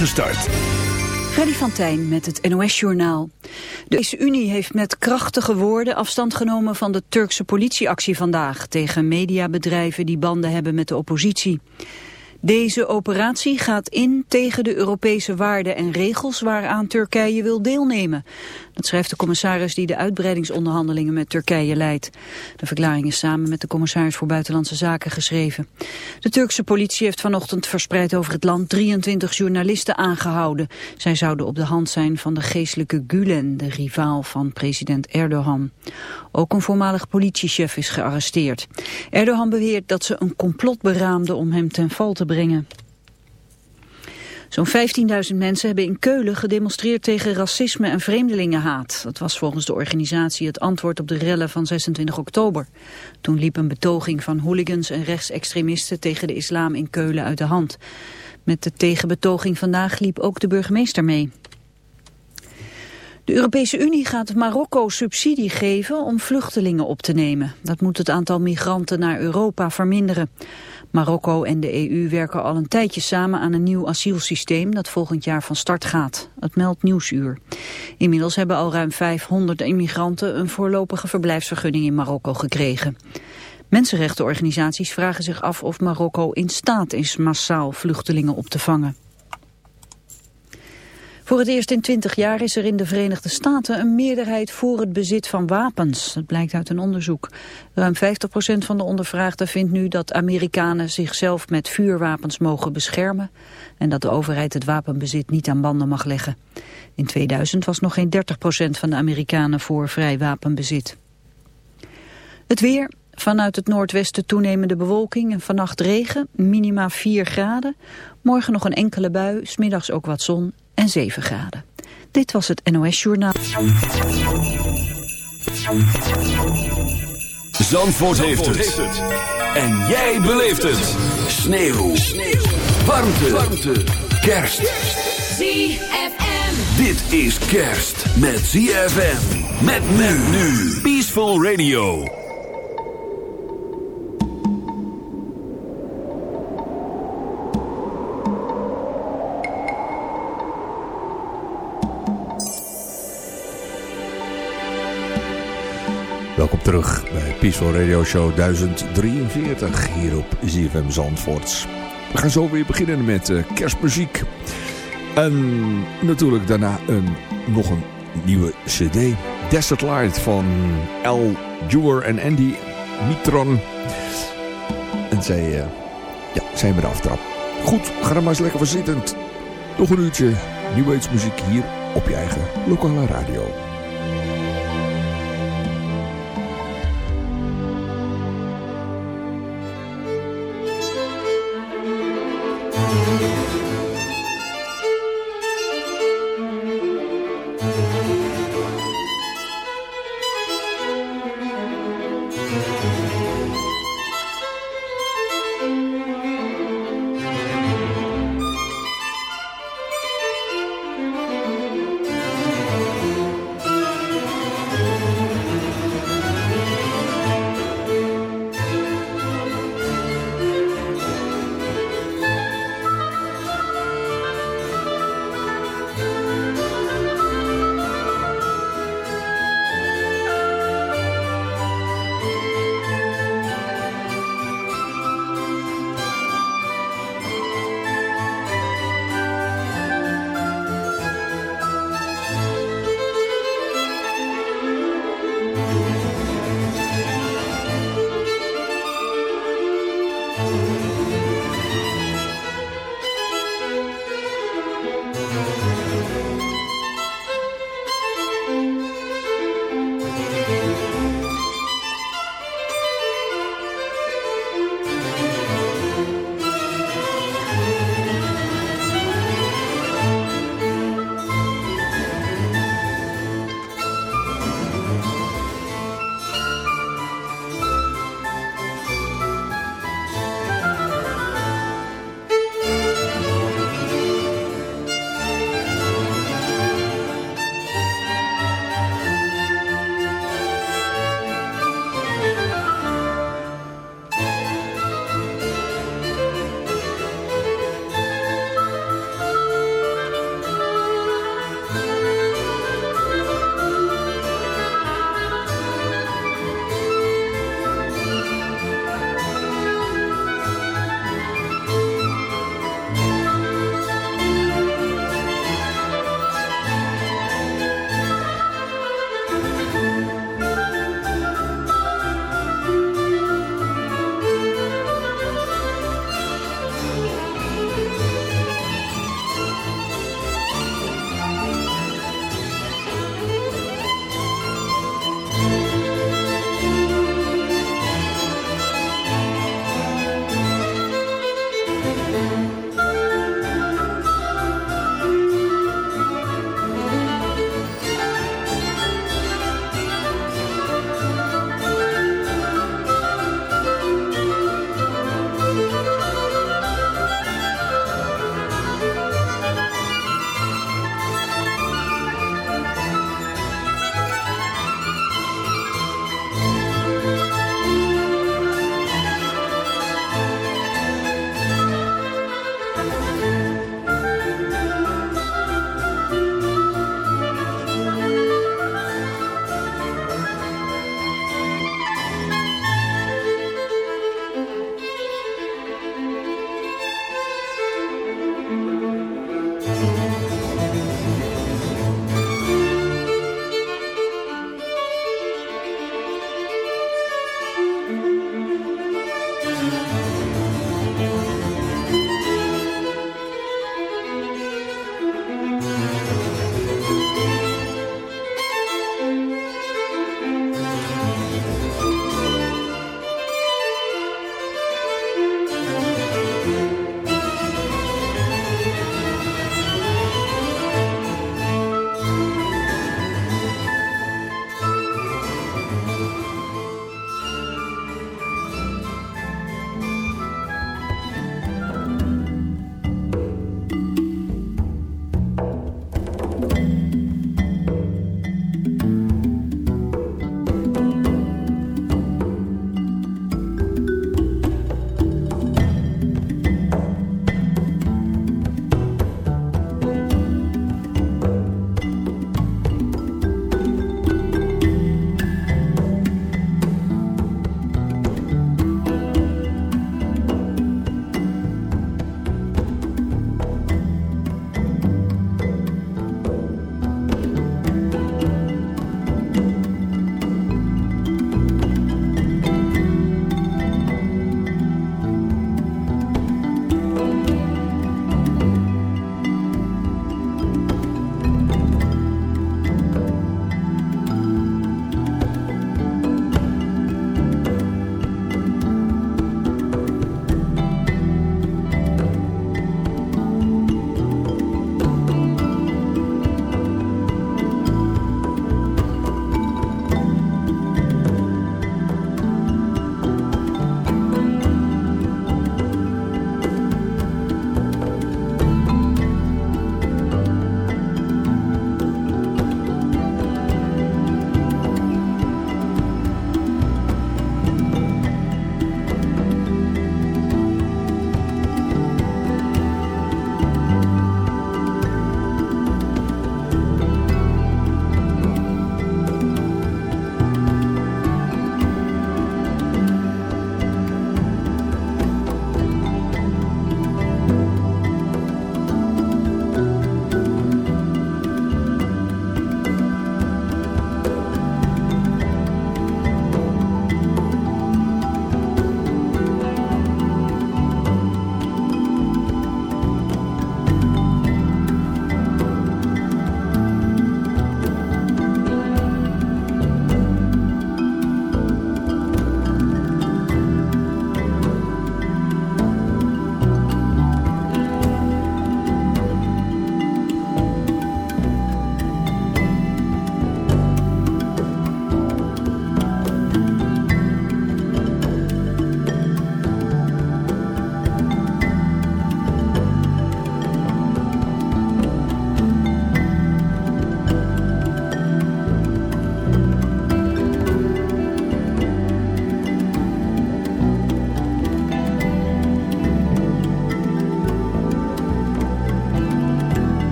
Gestart. Freddy van Tijn met het NOS-journaal. De Europese Unie heeft met krachtige woorden afstand genomen van de Turkse politieactie vandaag... tegen mediabedrijven die banden hebben met de oppositie. Deze operatie gaat in tegen de Europese waarden en regels waaraan Turkije wil deelnemen. Dat schrijft de commissaris die de uitbreidingsonderhandelingen met Turkije leidt. De verklaring is samen met de commissaris voor Buitenlandse Zaken geschreven. De Turkse politie heeft vanochtend verspreid over het land 23 journalisten aangehouden. Zij zouden op de hand zijn van de geestelijke Gulen, de rivaal van president Erdogan. Ook een voormalig politiechef is gearresteerd. Erdogan beweert dat ze een complot beraamden om hem ten val te brengen. Zo'n 15.000 mensen hebben in Keulen gedemonstreerd tegen racisme en vreemdelingenhaat. Dat was volgens de organisatie het antwoord op de rellen van 26 oktober. Toen liep een betoging van hooligans en rechtsextremisten tegen de islam in Keulen uit de hand. Met de tegenbetoging vandaag liep ook de burgemeester mee. De Europese Unie gaat Marokko subsidie geven om vluchtelingen op te nemen. Dat moet het aantal migranten naar Europa verminderen. Marokko en de EU werken al een tijdje samen aan een nieuw asielsysteem dat volgend jaar van start gaat. Het meldt Nieuwsuur. Inmiddels hebben al ruim 500 immigranten een voorlopige verblijfsvergunning in Marokko gekregen. Mensenrechtenorganisaties vragen zich af of Marokko in staat is massaal vluchtelingen op te vangen. Voor het eerst in twintig jaar is er in de Verenigde Staten een meerderheid voor het bezit van wapens. Dat blijkt uit een onderzoek. Ruim 50% van de ondervraagden vindt nu dat Amerikanen zichzelf met vuurwapens mogen beschermen en dat de overheid het wapenbezit niet aan banden mag leggen. In 2000 was nog geen 30% van de Amerikanen voor vrij wapenbezit. Het weer, Vanuit het noordwesten toenemende bewolking en vannacht regen, minima 4 graden. Morgen nog een enkele bui, smiddags ook wat zon en 7 graden. Dit was het NOS Journaal. Zandvoort, heeft, het. En jij beleeft het. Sneeuw. Sneeuw. Warmte. Warmte. Kerst. ZFM. Dit is kerst met ZFM. Met men nu. Peaceful Radio. Terug bij Peaceful Radio Show 1043 hier op ZFM Zandvoort. We gaan zo weer beginnen met uh, kerstmuziek. En natuurlijk daarna een, nog een nieuwe cd. Desert Light van Al Dewar en Andy Mitron. En zij uh, ja, zijn weer aftrap. Goed, ga er maar eens lekker voor zitten. Nog een uurtje New muziek hier op je eigen lokale radio.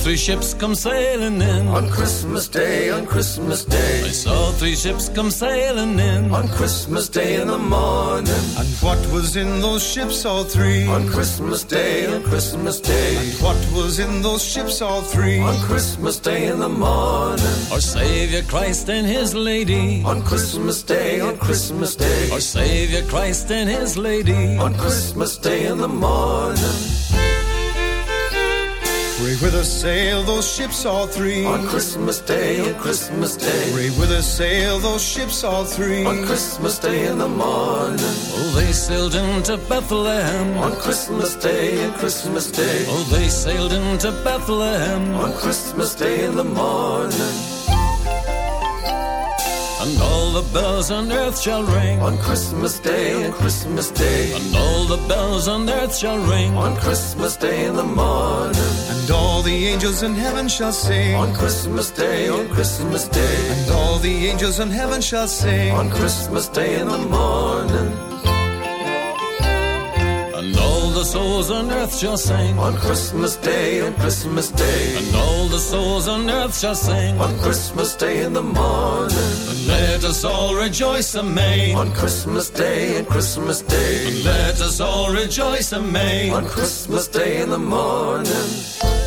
Three ships come sailing in. On Christmas Day, on Christmas Day. I saw three ships come sailing in. On Christmas Day in the morning. And what was in those ships, all three? On Christmas Day, on Christmas Day. And what was in those ships, all three? On Christmas Day in the morning. Our Savior Christ and His Lady. On Christmas Day, on Christmas Day. Our Savior Christ and His Lady. On Christmas Day in the morning. Pray with us sail those ships all three. On Christmas Day, on Christmas Day. Pray with us sail those ships all three. On Christmas Day in the morning. Oh, they sailed into Bethlehem. On Christmas Day and Christmas Day. Oh, they sailed into Bethlehem. On Christmas Day in the morning. The bells on earth shall ring. On Christmas Day and Christmas Day. And all the bells on earth shall ring. On Christmas Day in the morning. And all the angels in heaven shall sing. On Christmas Day, on Christmas Day. And all the angels in heaven shall sing. On Christmas Day in the morning. The souls on earth shall sing. On Christmas Day, on Christmas Day. And all the souls on earth shall sing. On Christmas Day in the morning. And let us all rejoice amain. On Christmas Day and Christmas Day. And let us all rejoice amain. On Christmas Day in the morning.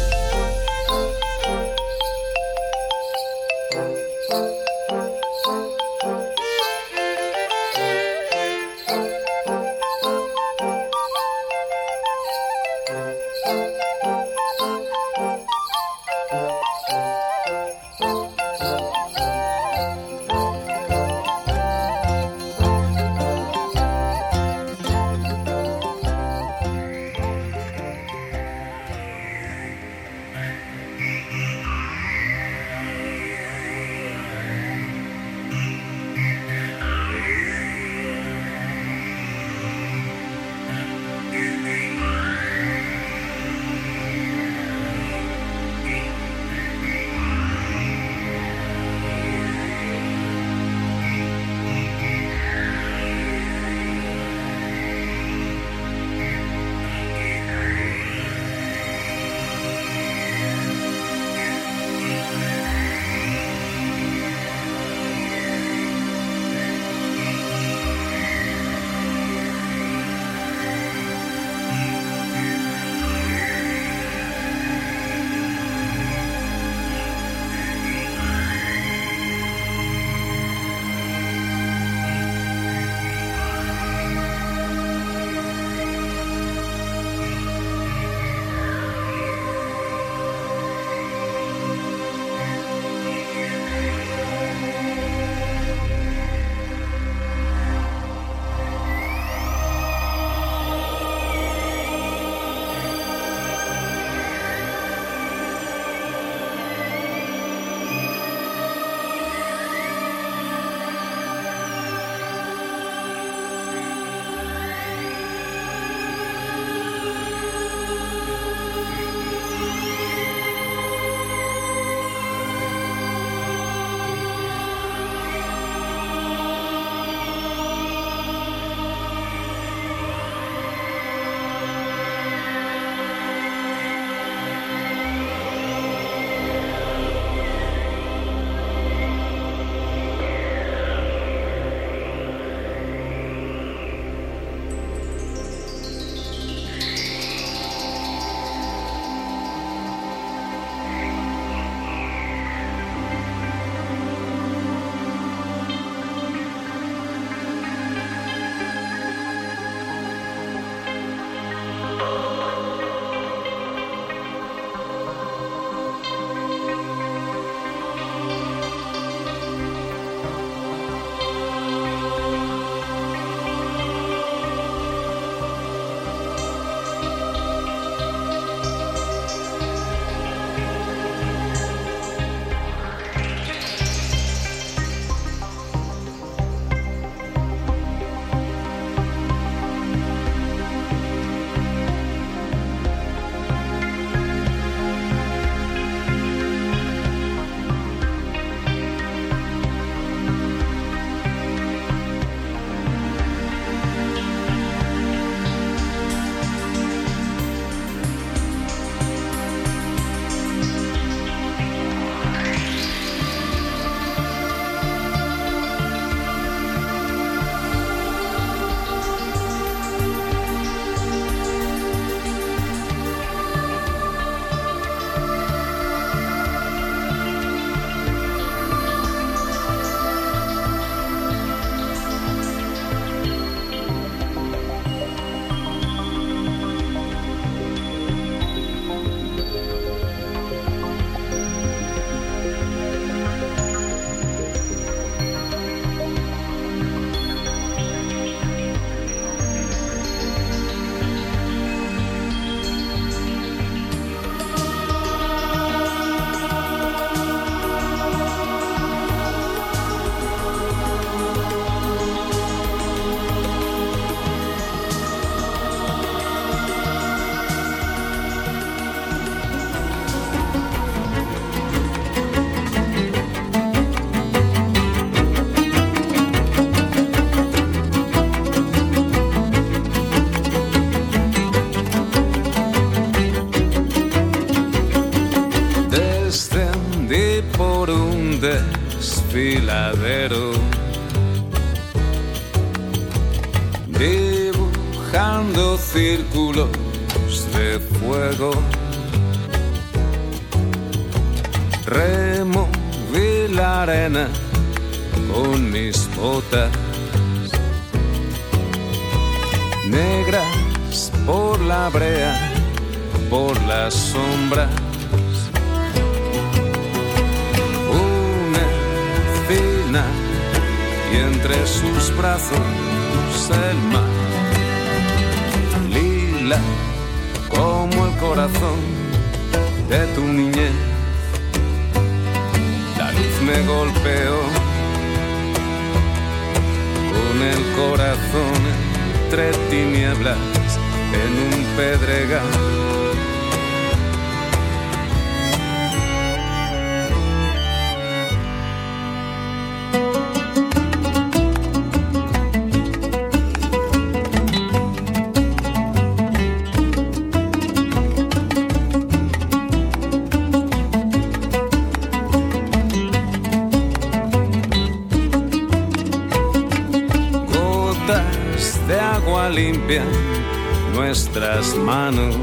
Nuestras manos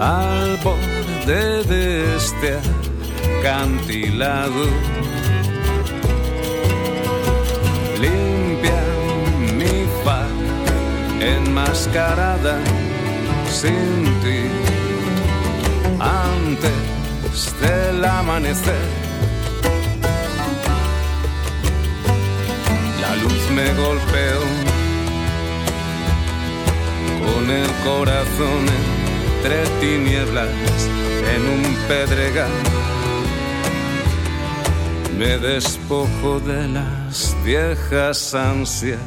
al borde de este acantilado. Limpia mi faz enmascarada sin ti antes del amanecer. La luz me golpeó con el corazón entre tinieblas en un pedregal. Me despojo de las viejas ansias.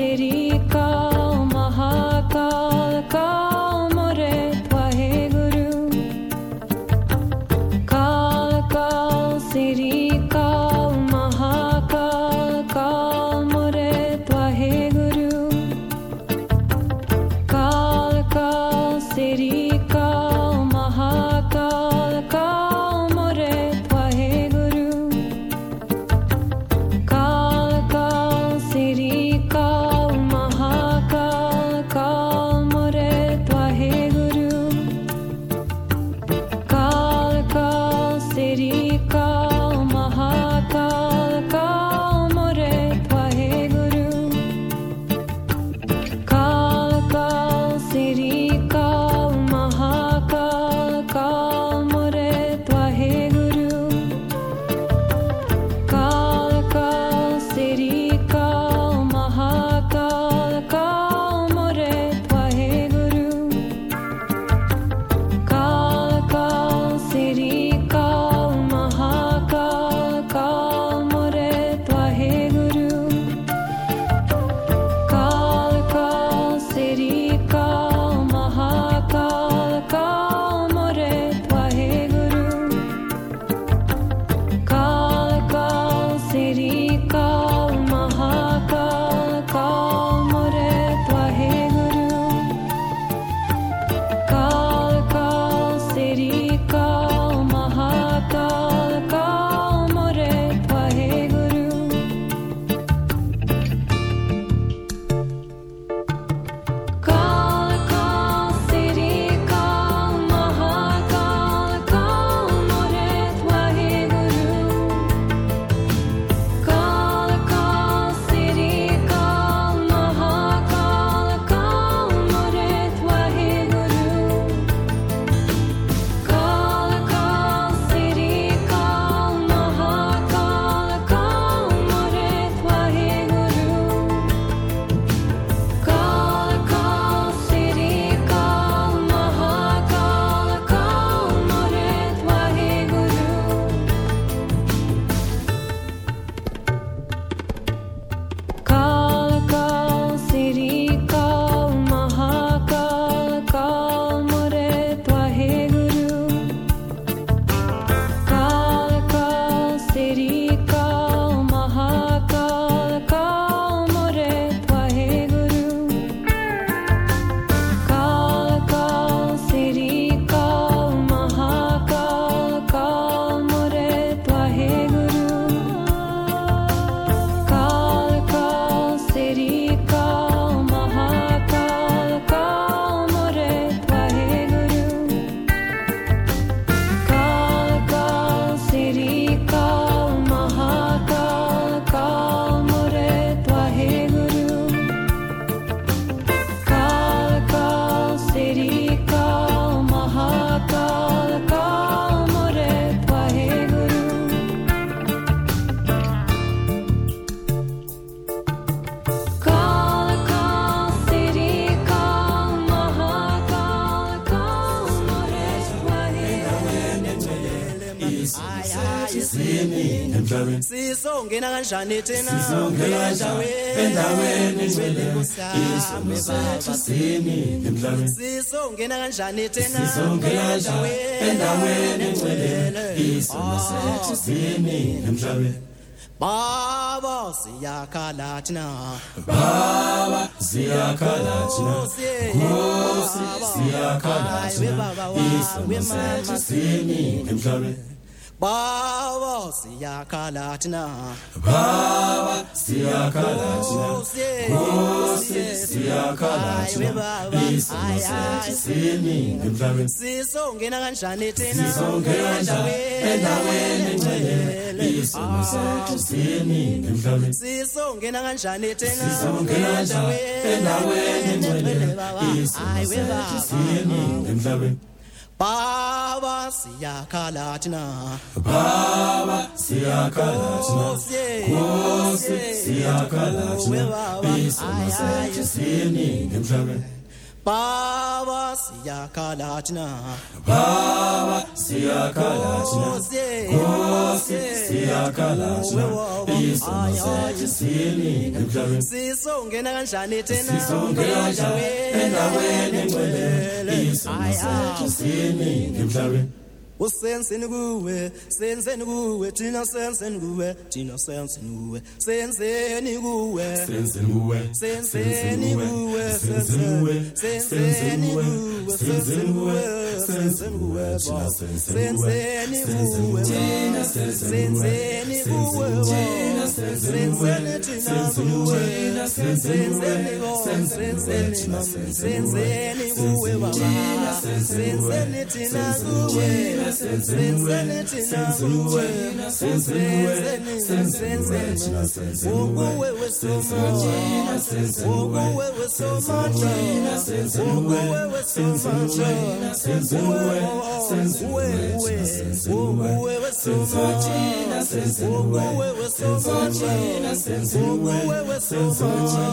seria sizongena kanjani kanjani? endaweni engcwele isono sethu sini emhlabeni. Sizongena kanjani kanjani? endaweni engcwele isono sethu sini emhlabeni. Baba siyakhala thina. Baba siyakhala thina. Nkosi siyakhala thina. Isono sethu sini emhlabeni Baba siyakalatina. Baba siyakalatina. Kose siyakalatina. Isonase siningi emhlabeni. Sizongena kanjani tena? Sizongena kanjani endaweni engcwele? Isonase siningi emhlabeni. Sizongena kanjani tena? Sizongena kanjani endaweni engcwele? Isonase siningi emhlabeni. Baba siyakalatina Baba siyakalatina Nkosi siyakalatina Biso masethu siningemhlabeni Baba siya siyakalacına Baba siyakalacına Kosi siyakalacına İso maseji sili ngemhlaweni Sisongena kanjani tena Sisongena kanjani endaweni engcwele. Iso maseji sili ngemhlaweni usenseni kuwe senseni kuwe thina senseni kuwe thina senseni kuwe senseni kuwe senseni kuwe senseni kuwe senseni kuwe senseni kuwe senseni kuwe senseni kuwe thina senseni kuwe senseni kuwe senseni thina kuwe senseni kuwe senseni kuwe baba senseni thina kuwe senseni thina kuwe senseni senseni ukuwe wesomoya ukuwe wesomoya ukuwe wesomoya ukuwe ukuwe wesomoya ukuwe wesomoya ukuwe wesomoya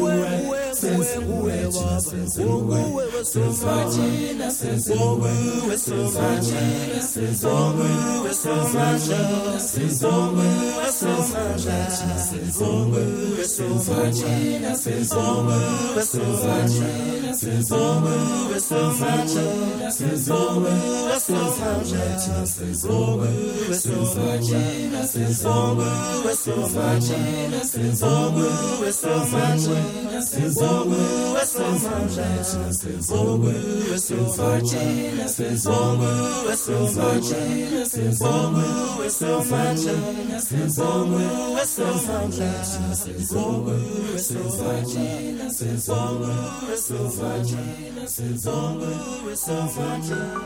ukuwe ukuwe baba ukuwe wesomoya ukuwe wesomoya Songu we so much, songu we so much, songu we so much, songu we so much, songu we so much, songu we so much, songu we so much, songu we so much, songu we so much, songu we so much, songu we so much, songu we so much, songu since all we were so fragile, since all we were so fragile.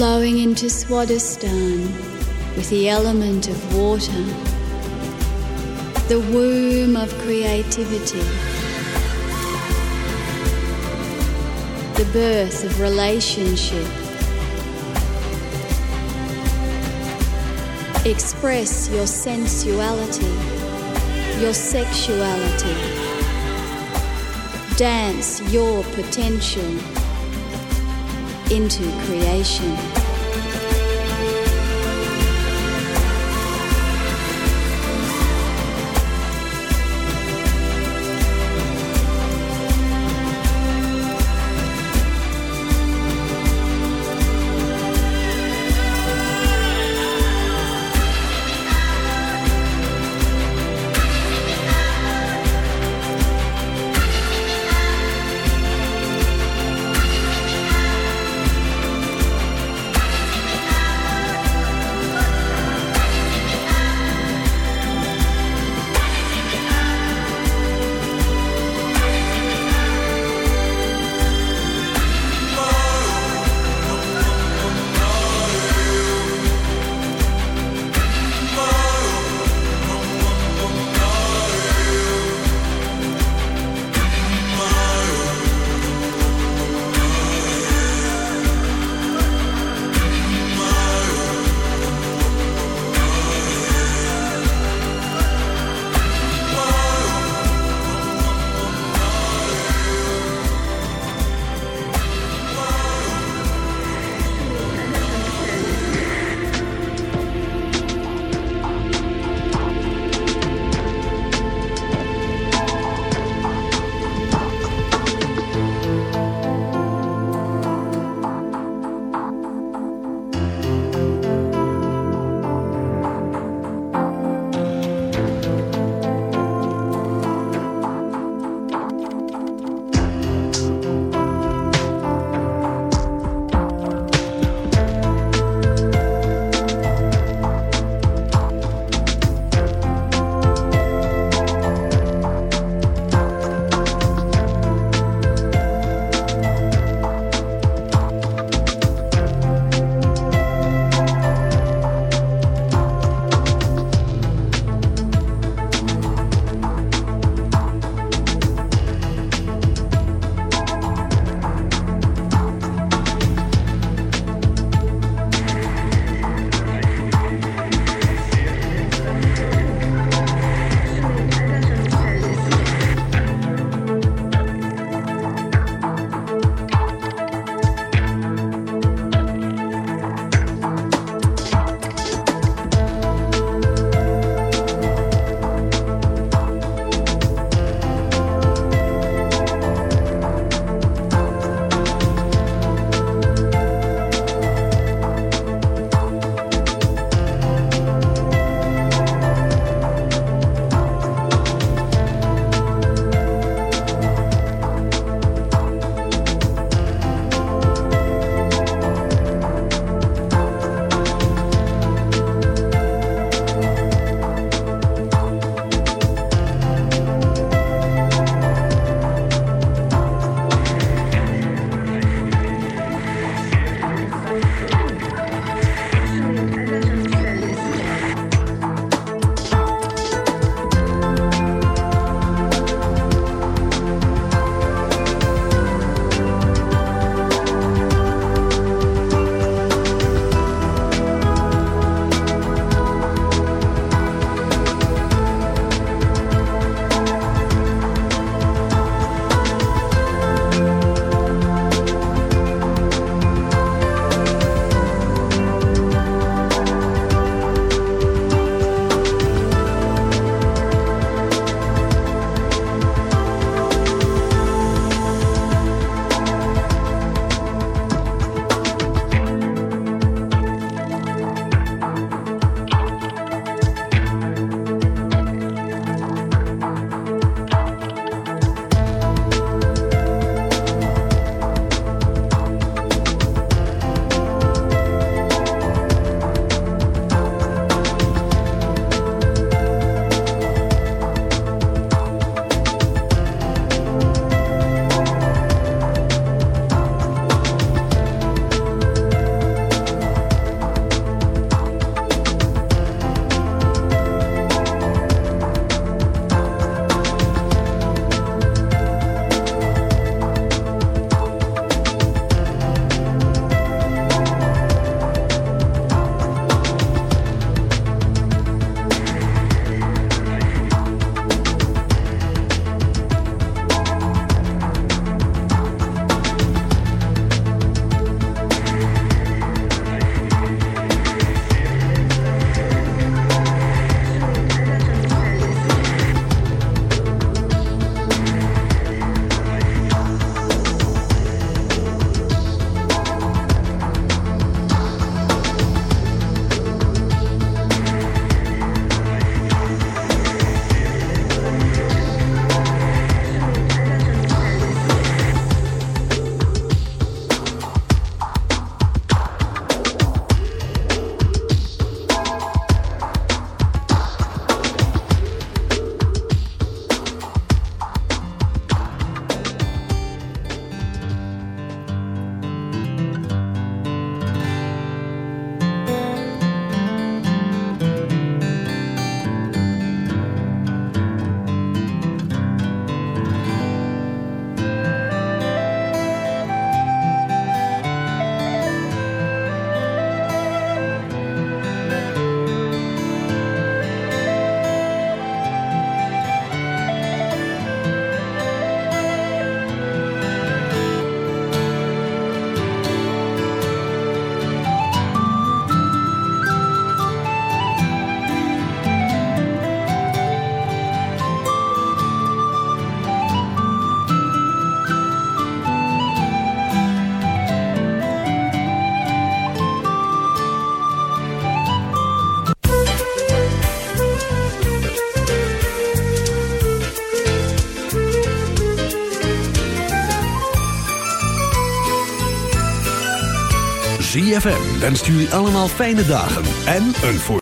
Flowing into Swadhisthana with the element of water, the womb of creativity, the birth of relationship. Express your sensuality, your sexuality. Dance your potential into creation. 3FM wenst jullie allemaal fijne dagen en een voor